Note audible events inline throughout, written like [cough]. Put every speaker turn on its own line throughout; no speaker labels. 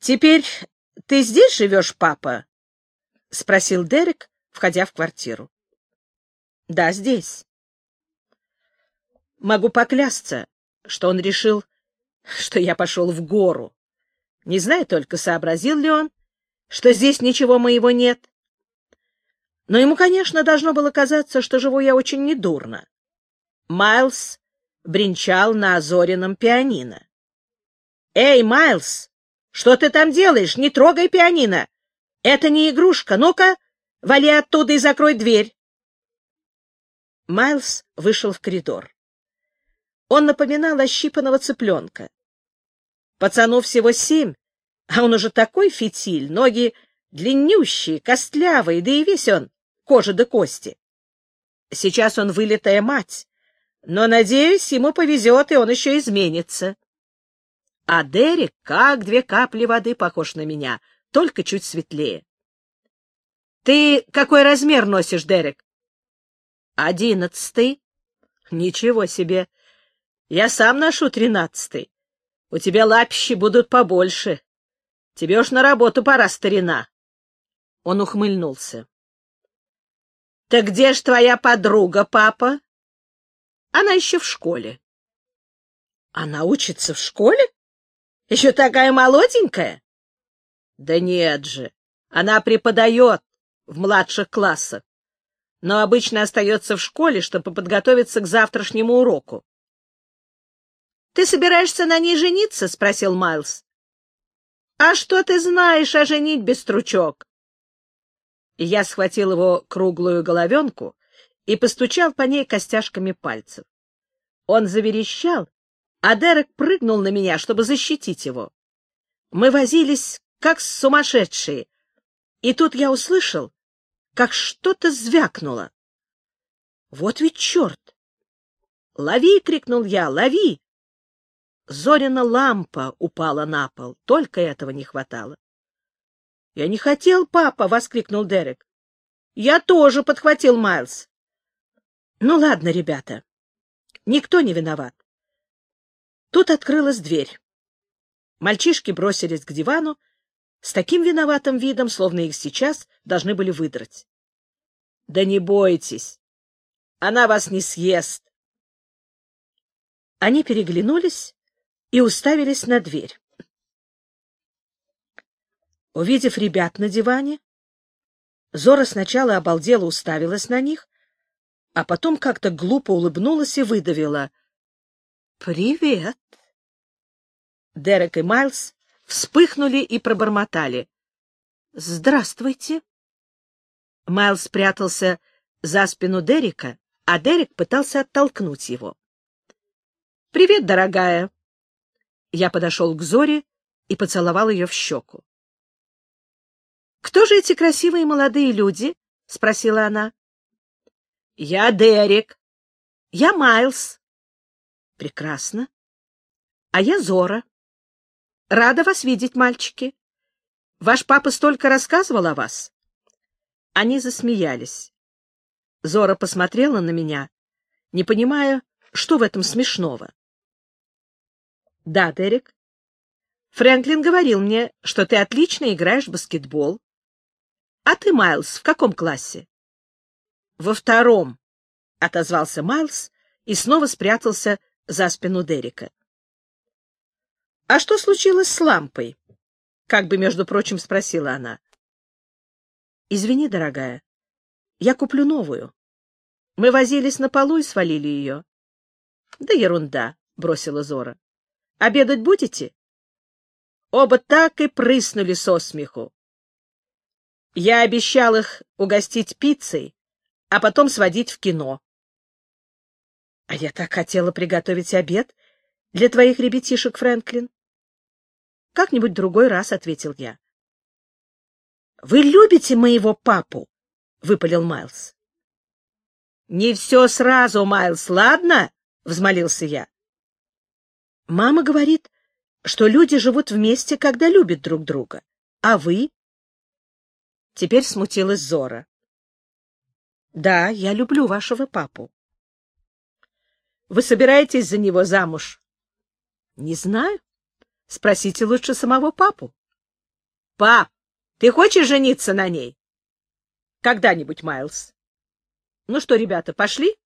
Теперь ты здесь живешь, папа? — спросил Дерек, входя в квартиру. — Да, здесь. Могу поклясться, что он решил, что я пошел в гору. Не знаю только, сообразил ли он, что здесь ничего моего нет. Но ему, конечно, должно было казаться, что живу я очень недурно. Майлз бренчал на озоренном пианино. — Эй, Майлз, что ты там делаешь? Не трогай пианино! Это не игрушка. Ну-ка, вали оттуда и закрой дверь. Майлз вышел в коридор. Он напоминал ощипанного цыпленка. Пацану всего семь, а он уже такой фитиль, ноги длиннющие, костлявые, да и весь он кожа до кости. Сейчас он вылитая мать, но, надеюсь, ему повезет, и он еще изменится. А Дерек, как две капли воды, похож на меня, только чуть светлее. — Ты какой размер носишь, Дерек? — Одиннадцатый. — Ничего себе! Я сам ношу тринадцатый. У тебя лапищи будут побольше. Тебе уж на работу пора, старина. Он ухмыльнулся. — Так где ж твоя подруга, папа? — Она еще в школе. — Она учится в школе? Еще такая молоденькая? — Да нет же, она преподает в младших классах, но обычно остается в школе, чтобы подготовиться к завтрашнему уроку. — Ты собираешься на ней жениться? — спросил Майлз. — А что ты знаешь о женитьбе, стручок? Я схватил его круглую головенку и постучал по ней костяшками пальцев. Он заверещал, а Дерек прыгнул на меня, чтобы защитить его. Мы возились, как сумасшедшие, и тут я услышал, как что-то звякнуло. Вот ведь черт! «Лови!» — крикнул я. «Лови!» Зорина лампа упала на пол. Только этого не хватало. — Я не хотел, папа! — воскликнул Дерек. — Я тоже подхватил Майлз. — Ну ладно, ребята. Никто не виноват. Тут открылась дверь. Мальчишки бросились к дивану с таким виноватым видом, словно их сейчас должны были выдрать. — Да не бойтесь, она вас не съест. Они переглянулись и уставились на дверь. Увидев ребят на диване, Зора сначала обалдела уставилась на них, а потом как-то глупо улыбнулась и выдавила. «Привет!» Дерек и Майлз вспыхнули и пробормотали. «Здравствуйте!» Майлз спрятался за спину Дерека, а Дерек пытался оттолкнуть его. «Привет, дорогая!» Я подошел к Зоре и поцеловал ее в щеку. «Кто же эти красивые молодые люди?» — спросила она. «Я Дерек. Я Майлз». «Прекрасно. А я Зора. Рада вас видеть, мальчики. Ваш папа столько рассказывал о вас». Они засмеялись. Зора посмотрела на меня, не понимая, что в этом смешного. — Да, Дерек. Фрэнклин говорил мне, что ты отлично играешь в баскетбол. А ты, Майлз, в каком классе? — Во втором, — отозвался Майлз и снова спрятался за спину Дерека. — А что случилось с лампой? — как бы, между прочим, спросила она. — Извини, дорогая, я куплю новую. Мы возились на полу и свалили ее. — Да ерунда, — бросила Зора. Обедать будете? Оба так и прыснули со смеху. Я обещал их угостить пиццей, а потом сводить в кино. — А я так хотела приготовить обед для твоих ребятишек, Фрэнклин. — Как-нибудь другой раз, — ответил я. — Вы любите моего папу? — выпалил Майлз. — Не все сразу, Майлз, ладно? — взмолился я. Мама говорит, что люди живут вместе, когда любят друг друга. А вы? Теперь смутилась Зора. Да, я люблю вашего папу. Вы собираетесь за него замуж? Не знаю. Спросите лучше самого папу. Пап, ты хочешь жениться на ней? Когда-нибудь, Майлз. Ну что, ребята, пошли?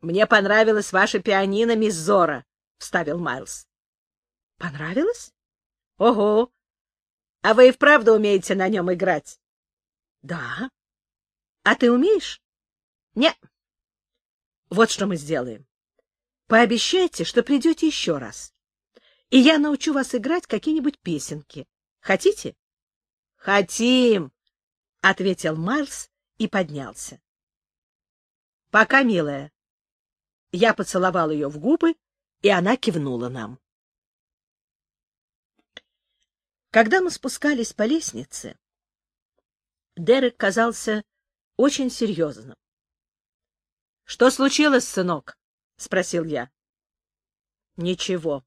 Мне понравилась ваша пианино, мисс Зора, вставил Майлз. Понравилось? Ого! А вы и вправду умеете на нем играть? Да. А ты умеешь? Не. Вот что мы сделаем. Пообещайте, что придете еще раз. И я научу вас играть какие-нибудь песенки. Хотите? — Хотим, — ответил Майлз и поднялся. — Пока, милая. Я поцеловал ее в губы, и она кивнула нам. Когда мы спускались по лестнице, Дерек казался очень серьезным. — Что случилось, сынок? — спросил я. — Ничего.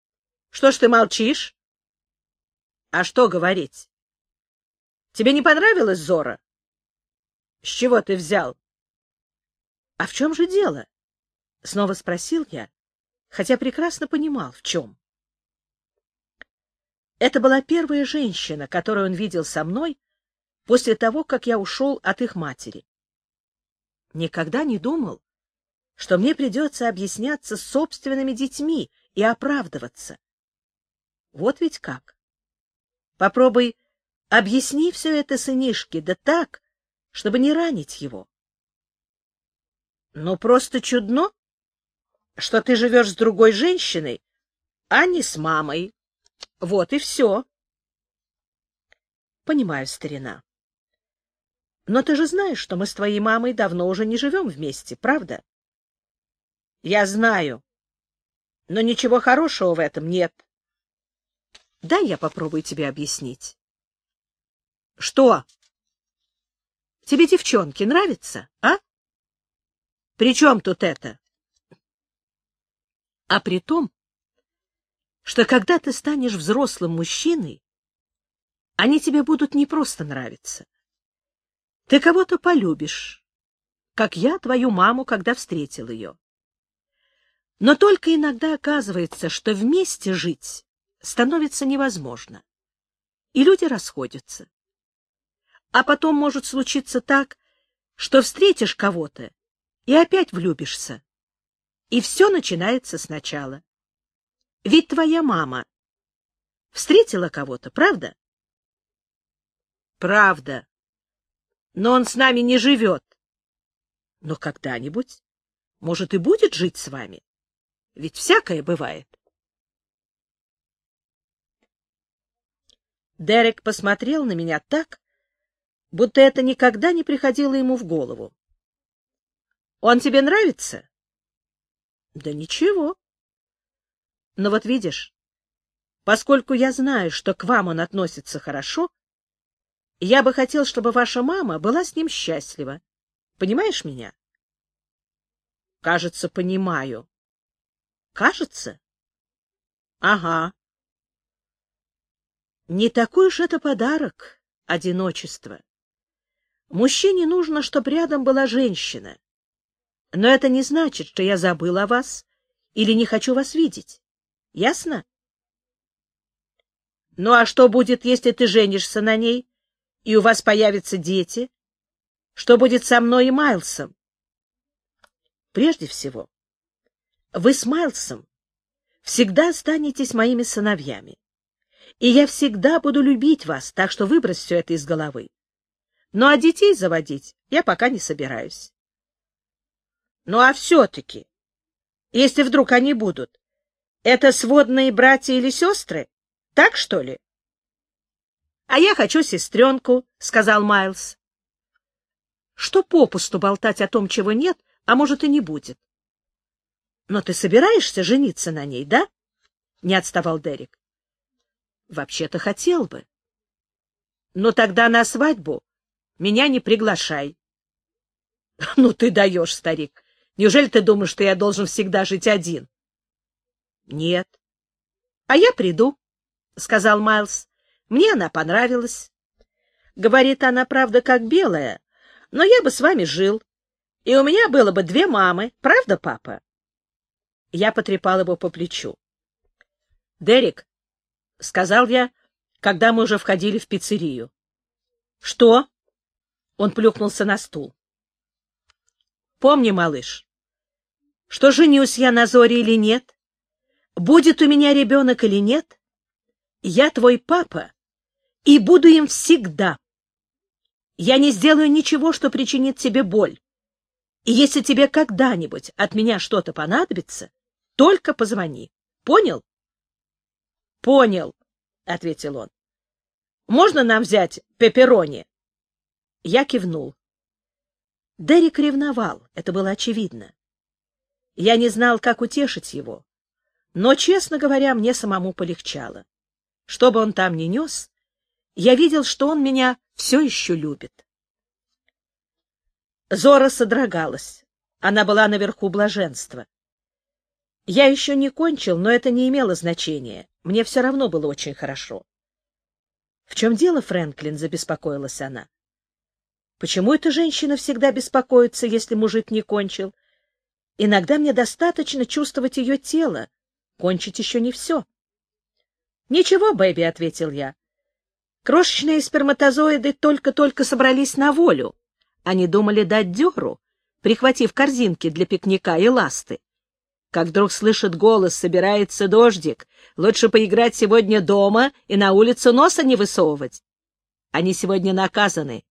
— Что ж ты молчишь? — А что говорить? — Тебе не понравилось, Зора? — С чего ты взял? — А в чем же дело? — снова спросил я, хотя прекрасно понимал, в чем. Это была первая женщина, которую он видел со мной после того, как я ушел от их матери. Никогда не думал, что мне придется объясняться собственными детьми и оправдываться. Вот ведь как. Попробуй объясни все это сынишке, да так, чтобы не ранить его. Ну, просто чудно, что ты живешь с другой женщиной, а не с мамой. Вот и все. Понимаю, старина. Но ты же знаешь, что мы с твоей мамой давно уже не живем вместе, правда? Я знаю. Но ничего хорошего в этом нет. Дай я попробую тебе объяснить. Что? Тебе девчонки нравятся, а? При чем тут это? А при том, что когда ты станешь взрослым мужчиной, они тебе будут не просто нравиться. Ты кого-то полюбишь, как я твою маму, когда встретил ее. Но только иногда оказывается, что вместе жить становится невозможно, и люди расходятся. А потом может случиться так, что встретишь кого-то и опять влюбишься, и все начинается сначала. Ведь твоя мама встретила кого-то, правда? Правда. Но он с нами не живет. Но когда-нибудь, может, и будет жить с вами. Ведь всякое бывает. Дерек посмотрел на меня так, будто это никогда не приходило ему в голову. — Он тебе нравится? — Да ничего. Но вот видишь, поскольку я знаю, что к вам он относится хорошо, я бы хотел, чтобы ваша мама была с ним счастлива. Понимаешь меня? Кажется, понимаю. Кажется? Ага. Не такой уж это подарок, одиночество. Мужчине нужно, чтобы рядом была женщина. Но это не значит, что я забыл о вас или не хочу вас видеть. Ясно? Ну а что будет, если ты женишься на ней, и у вас появятся дети? Что будет со мной и Майлсом? Прежде всего, вы с Майлсом всегда останетесь моими сыновьями, и я всегда буду любить вас, так что выбрось все это из головы. Ну а детей заводить я пока не собираюсь. Ну а все-таки, если вдруг они будут, это сводные братья или сестры? Так, что ли? — А я хочу сестренку, — сказал Майлз. — Что попусту болтать о том, чего нет, а может и не будет. — Но ты собираешься жениться на ней, да? — не отставал Дерек. — Вообще-то хотел бы. — Но тогда на свадьбу меня не приглашай. [laughs] — Ну ты даешь, старик. Неужели ты думаешь, что я должен всегда жить один? — Нет. — А я приду, — сказал Майлз. — Мне она понравилась. Говорит она, правда, как белая, но я бы с вами жил, и у меня было бы две мамы, правда, папа? Я потрепал его по плечу. — Дерек, — сказал я, когда мы уже входили в пиццерию. — Что? — он плюхнулся на стул. — Помни, малыш, что женюсь я на Зоре или нет, будет у меня ребенок или нет, я твой папа и буду им всегда. Я не сделаю ничего, что причинит тебе боль. И если тебе когда-нибудь от меня что-то понадобится, только позвони. Понял? — Понял, — ответил он. — Можно нам взять пепперони? Я кивнул. Дерек ревновал, это было очевидно. Я не знал, как утешить его, но, честно говоря, мне самому полегчало. Что бы он там ни нес, я видел, что он меня все еще любит. Зора содрогалась. Она была наверху блаженства. Я еще не кончил, но это не имело значения. Мне все равно было очень хорошо. — В чем дело, Фрэнклин? — забеспокоилась она. — Почему эта женщина всегда беспокоится, если мужик не кончил? Иногда мне достаточно чувствовать ее тело. Кончить еще не все. — Ничего, Бэби, — ответил я. Крошечные сперматозоиды только-только собрались на волю. Они думали дать дёру, прихватив корзинки для пикника и ласты. Как вдруг слышит голос, собирается дождик, лучше поиграть сегодня дома и на улицу носа не высовывать. Они сегодня наказаны.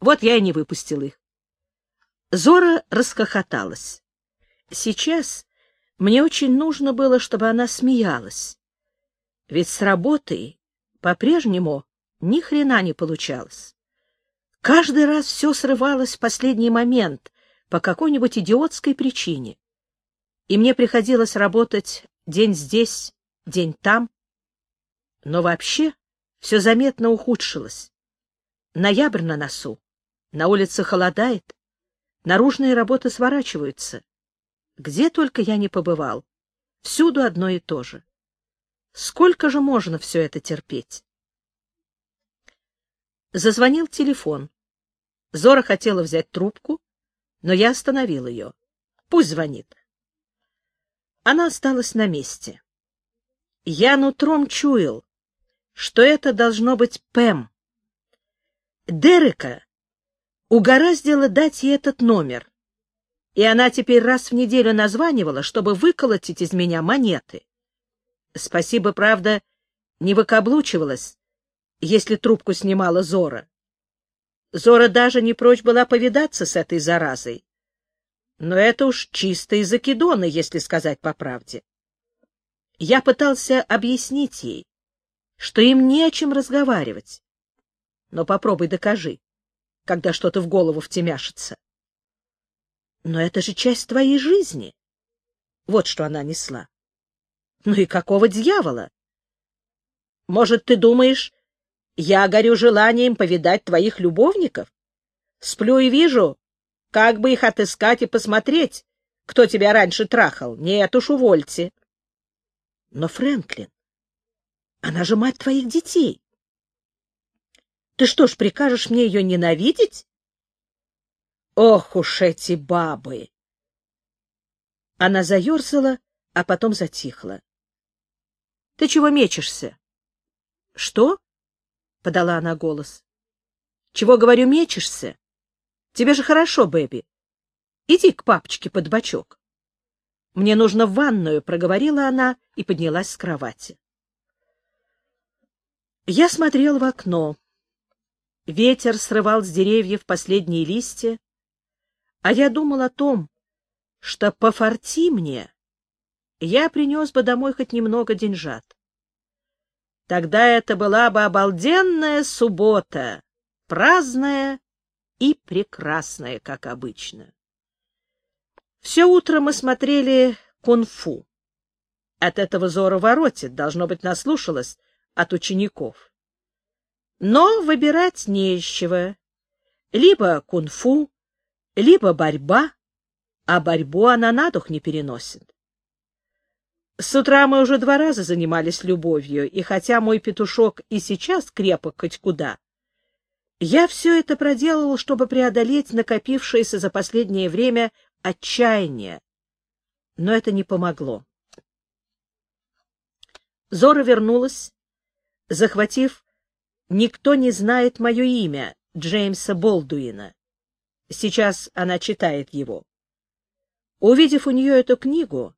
Вот я и не выпустил их. Зора расхохоталась. Сейчас мне очень нужно было, чтобы она смеялась. Ведь с работой по-прежнему ни хрена не получалось. Каждый раз все срывалось в последний момент по какой-нибудь идиотской причине. И мне приходилось работать день здесь, день там. Но вообще все заметно ухудшилось. Ноябрь на носу, на улице холодает, наружные работы сворачиваются. Где только я не побывал, всюду одно и то же. Сколько же можно все это терпеть? Зазвонил телефон. Зора хотела взять трубку, но я остановил ее. Пусть звонит. Она осталась на месте. Я нутром чуял, что это должно быть Пэм. Дерека угораздило дать ей этот номер, и она теперь раз в неделю названивала, чтобы выколотить из меня монеты. Спасибо, правда, не выкаблучивалась, если трубку снимала Зора. Зора даже не прочь была повидаться с этой заразой. Но это уж чистые закидоны, если сказать по правде. Я пытался объяснить ей, что им не о чем разговаривать. Но попробуй докажи, когда что-то в голову втемяшится. Но это же часть твоей жизни. Вот что она несла. Ну и какого дьявола? Может, ты думаешь, я горю желанием повидать твоих любовников. Сплю и вижу, как бы их отыскать и посмотреть, кто тебя раньше трахал. Нет уж, увольте. Но, Фрэнклин, она же мать твоих детей. Ты что ж, прикажешь мне ее ненавидеть? Ох уж эти бабы! Она заерзала, а потом затихла. — Ты чего мечешься? — Что? — подала она голос. — Чего, говорю, мечешься? Тебе же хорошо, Бэби. Иди к папочке под бочок. Мне нужно в ванную, — проговорила она и поднялась с кровати. Я смотрел в окно. Ветер срывал с деревьев последние листья, а я думал о том, что пофорти мне, я принес бы домой хоть немного деньжат. Тогда это была бы обалденная суббота, праздная и прекрасная, как обычно. Все утро мы смотрели кунг-фу. От этого Зора воротит, должно быть, наслушалась от учеников. Но выбирать не из чего. Либо кунг-фу, либо борьба, а борьбу она на дух не переносит. С утра мы уже два раза занимались любовью, и хотя мой петушок и сейчас крепок хоть куда, я все это проделывал, чтобы преодолеть накопившееся за последнее время отчаяние. Но это не помогло. Зора вернулась, захватив «Никто не знает мое имя, Джеймса Болдуина». Сейчас она читает его. Увидев у нее эту книгу,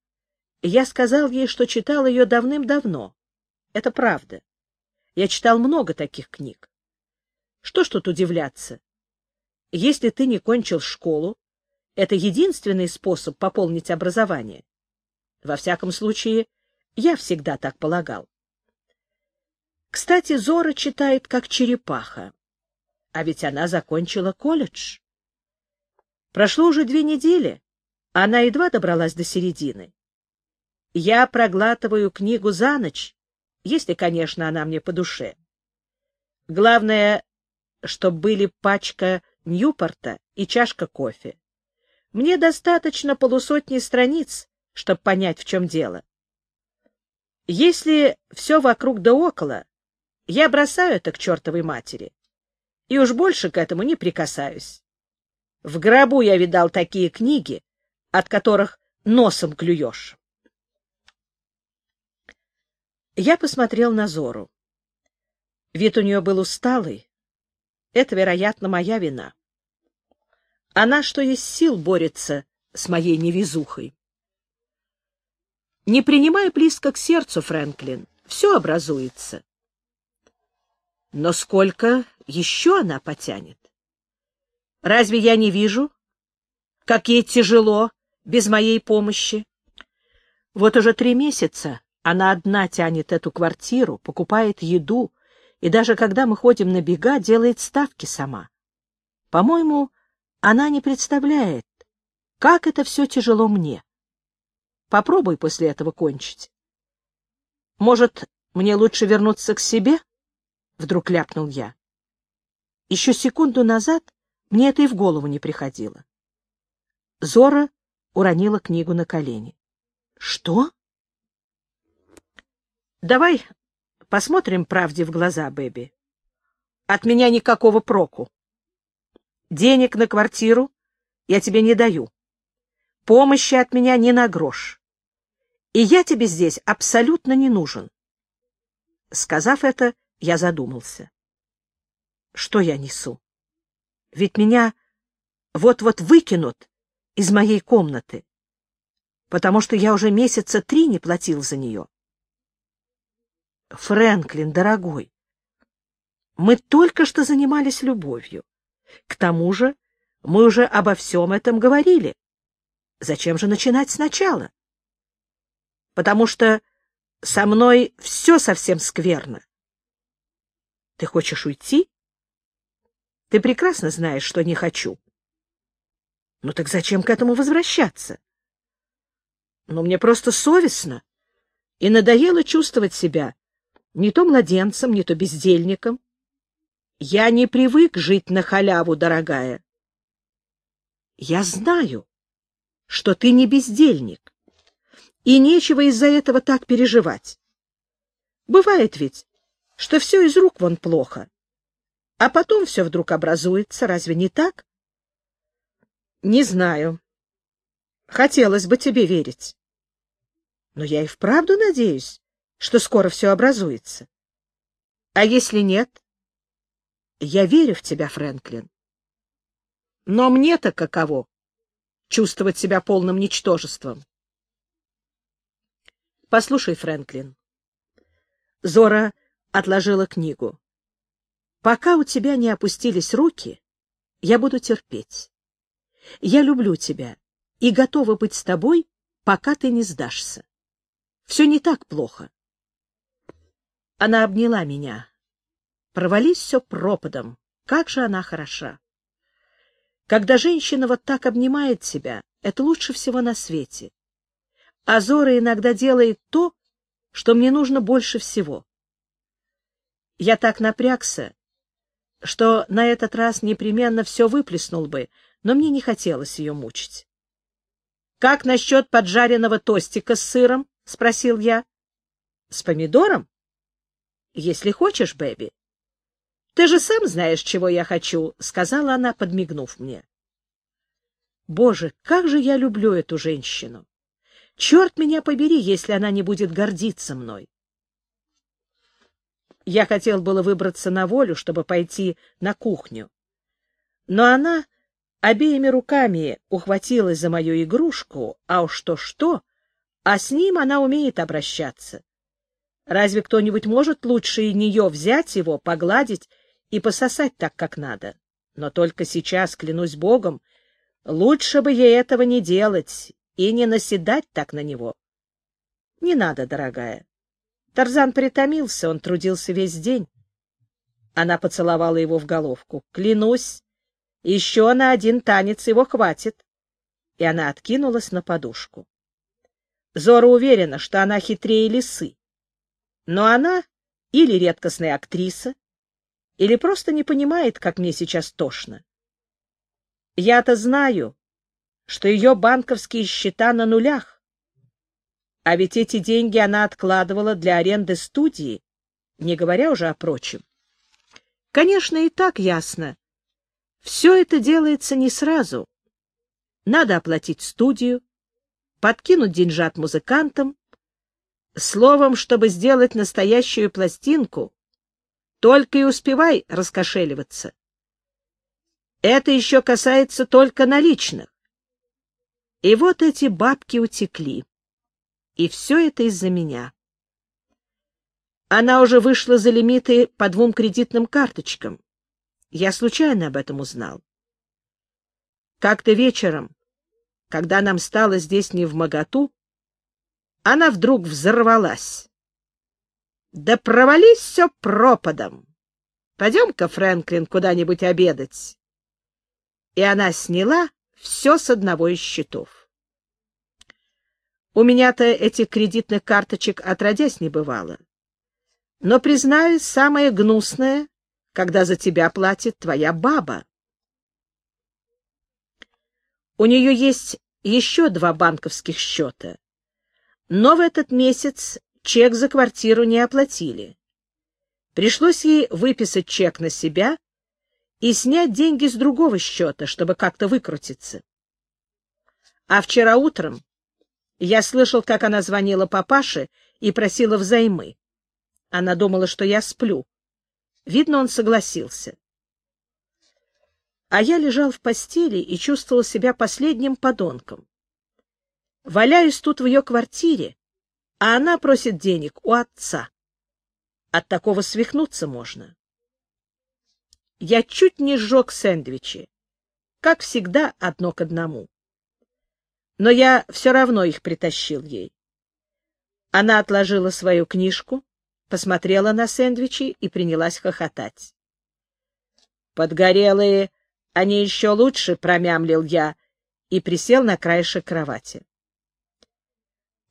я сказал ей, что читал ее давным-давно. Это правда. Я читал много таких книг. Что ж тут удивляться? Если ты не кончил школу, это единственный способ пополнить образование. Во всяком случае, я всегда так полагал. Кстати, Зора читает как черепаха. А ведь она закончила колледж. Прошло уже две недели, она едва добралась до середины. Я проглатываю книгу за ночь, если, конечно, она мне по душе. Главное, чтобы были пачка Ньюпорта и чашка кофе. Мне достаточно полусотни страниц, чтобы понять, в чем дело. Если все вокруг да около, я бросаю это к чертовой матери. И уж больше к этому не прикасаюсь. В гробу я видал такие книги, от которых носом клюешь. Я посмотрел на Зору. Вид у нее был усталый. Это, вероятно, моя вина. Она, что есть сил, борется с моей невезухой. Не принимай близко к сердцу, Фрэнклин. Все образуется. Но сколько еще она потянет? Разве я не вижу, как ей тяжело без моей помощи? Вот уже три месяца она одна тянет эту квартиру, покупает еду, и даже когда мы ходим на бега, делает ставки сама. По-моему, она не представляет, как это все тяжело мне. Попробуй после этого кончить. Может, мне лучше вернуться к себе? Вдруг ляпнул я. Еще секунду назад мне это и в голову не приходило. Зора уронила книгу на колени. — Что? — Давай посмотрим правде в глаза, Бэби. От меня никакого проку. Денег на квартиру я тебе не даю. Помощи от меня ни на грош. И я тебе здесь абсолютно не нужен. Сказав это, я задумался. Что я несу? Ведь меня вот-вот выкинут из моей комнаты, потому что я уже месяца три не платил за нее. Фрэнклин, дорогой, мы только что занимались любовью. К тому же мы уже обо всем этом говорили. Зачем же начинать сначала? Потому что со мной все совсем скверно. Ты хочешь уйти? Ты прекрасно знаешь, что не хочу. Ну так зачем к этому возвращаться? Ну, мне просто совестно. И надоело чувствовать себя не то младенцем, не то бездельником. Я не привык жить на халяву, дорогая. Я знаю, что ты не бездельник, и нечего из-за этого так переживать. Бывает ведь, что все из рук вон плохо. А потом все вдруг образуется, разве не так? Не знаю. Хотелось бы тебе верить. Но я и вправду надеюсь, что скоро все образуется. А если нет? Я верю в тебя, Фрэнклин. Но мне-то каково? Чувствовать себя полным ничтожеством. Послушай, Фрэнклин. Зора отложила книгу. Пока у тебя не опустились руки, я буду терпеть. Я люблю тебя и готова быть с тобой, пока ты не сдашься. Все не так плохо. Она обняла меня. Провались все пропадом. Как же она хороша. Когда женщина вот так обнимает себя, это лучше всего на свете. А Зора иногда делает то, что мне нужно больше всего. Я так напрягся, что на этот раз непременно все выплеснул бы, но мне не хотелось ее мучить. — Как насчет поджаренного тостика с сыром? — спросил я. — С помидором? — Если хочешь, Бэби. — Ты же сам знаешь, чего я хочу, — сказала она, подмигнув мне. Боже, как же я люблю эту женщину! Черт меня побери, если она не будет гордиться мной. Я хотел было выбраться на волю, чтобы пойти на кухню. Но она обеими руками ухватилась за мою игрушку, а уж то-что, а с ним она умеет обращаться. Разве кто-нибудь может лучше нее взять его, погладить и пососать так, как надо? Но только сейчас, клянусь Богом, лучше бы ей этого не делать и не наседать так на него. Не надо, дорогая. Тарзан притомился, он трудился весь день. Она поцеловала его в головку. Клянусь, еще на один танец его хватит. И она откинулась на подушку. Зора уверена, что она хитрее лисы. Но она или редкостная актриса, или просто не понимает, как мне сейчас тошно. Я-то знаю, что ее банковские счета на нулях. А ведь эти деньги она откладывала для аренды студии, не говоря уже о прочем. Конечно, и так ясно. Все это делается не сразу. Надо оплатить студию, подкинуть деньжат музыкантам. Словом, чтобы сделать настоящую пластинку, только и успевай раскошеливаться. Это еще касается только наличных. И вот эти бабки утекли. И все это из-за меня. Она уже вышла за лимиты по двум кредитным карточкам. Я случайно об этом узнал. Как-то вечером, когда нам стало здесь не в моготу, она вдруг взорвалась. Да провались все пропадом. Пойдем-ка, Фрэнклин, куда-нибудь обедать. И она сняла все с одного из счетов. У меня-то этих кредитных карточек отродясь не бывало. Но, признаюсь, самое гнусное, когда за тебя платит твоя баба. У нее есть еще два банковских счета, но в этот месяц чек за квартиру не оплатили. Пришлось ей выписать чек на себя и снять деньги с другого счета, чтобы как-то выкрутиться. А вчера утром я слышал, как она звонила папаше и просила взаймы. Она думала, что я сплю. Видно, он согласился. А я лежал в постели и чувствовал себя последним подонком. Валяюсь тут в ее квартире, а она просит денег у отца. От такого свихнуться можно. Я чуть не сжег сэндвичи. Как всегда, одно к одному. Но я все равно их притащил ей. Она отложила свою книжку, посмотрела на сэндвичи и принялась хохотать. «Подгорелые, они еще лучше», — промямлил я и присел на краешек кровати.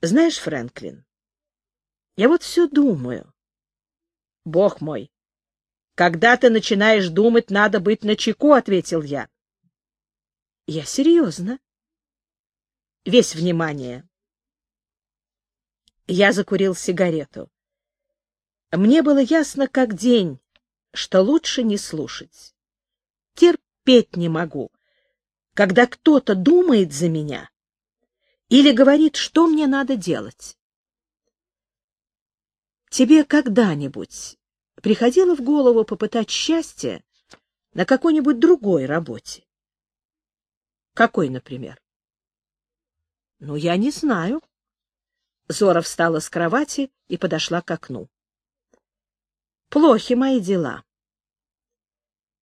Знаешь, Фрэнклин, я вот все думаю. Бог мой, когда ты начинаешь думать, надо быть начеку, — ответил я. Я серьезно. Весь внимание. Я закурил сигарету. Мне было ясно, как день, что лучше не слушать. Терпеть не могу, когда кто-то думает за меня или говорит, что мне надо делать. Тебе когда-нибудь приходило в голову попытать счастье на какой-нибудь другой работе? Какой, например? Ну, я не знаю. Зора встала с кровати и подошла к окну. Плохи мои дела.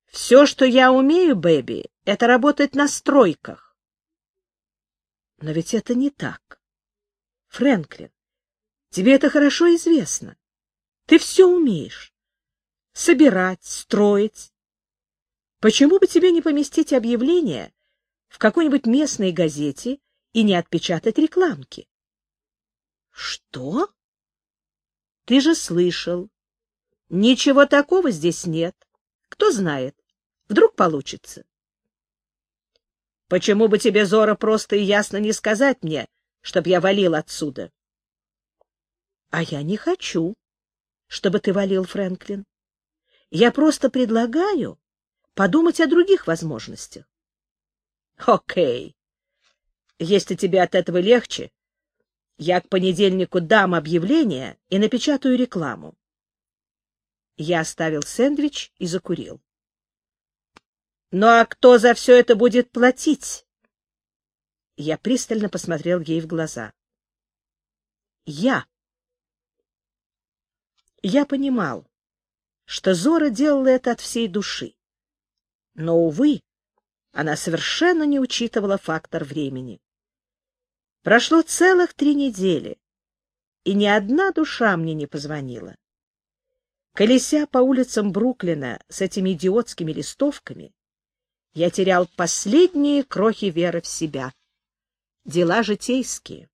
Все, что я умею, Бэби, это работать на стройках. Но ведь это не так. Фрэнклин, тебе это хорошо известно. Ты все умеешь. Собирать, строить. Почему бы тебе не поместить объявление в какой-нибудь местной газете и не отпечатать рекламки? Что? Ты же слышал. Ничего такого здесь нет. Кто знает, вдруг получится. Почему бы тебе, Зора, просто и ясно не сказать мне, чтоб я валил отсюда? — А я не хочу, чтобы ты валил, Фрэнклин. Я просто предлагаю подумать о других возможностях. — Окей. Если тебе от этого легче, я к понедельнику дам объявление и напечатаю рекламу. Я оставил сэндвич и закурил. «Ну а кто за все это будет платить?» Я пристально посмотрел ей в глаза. «Я». Я понимал, что Зора делала это от всей души. Но, увы, она совершенно не учитывала фактор времени. Прошло целых три недели, и ни одна душа мне не позвонила. Колеся по улицам Бруклина с этими идиотскими листовками, я терял последние крохи веры в себя. Дела житейские.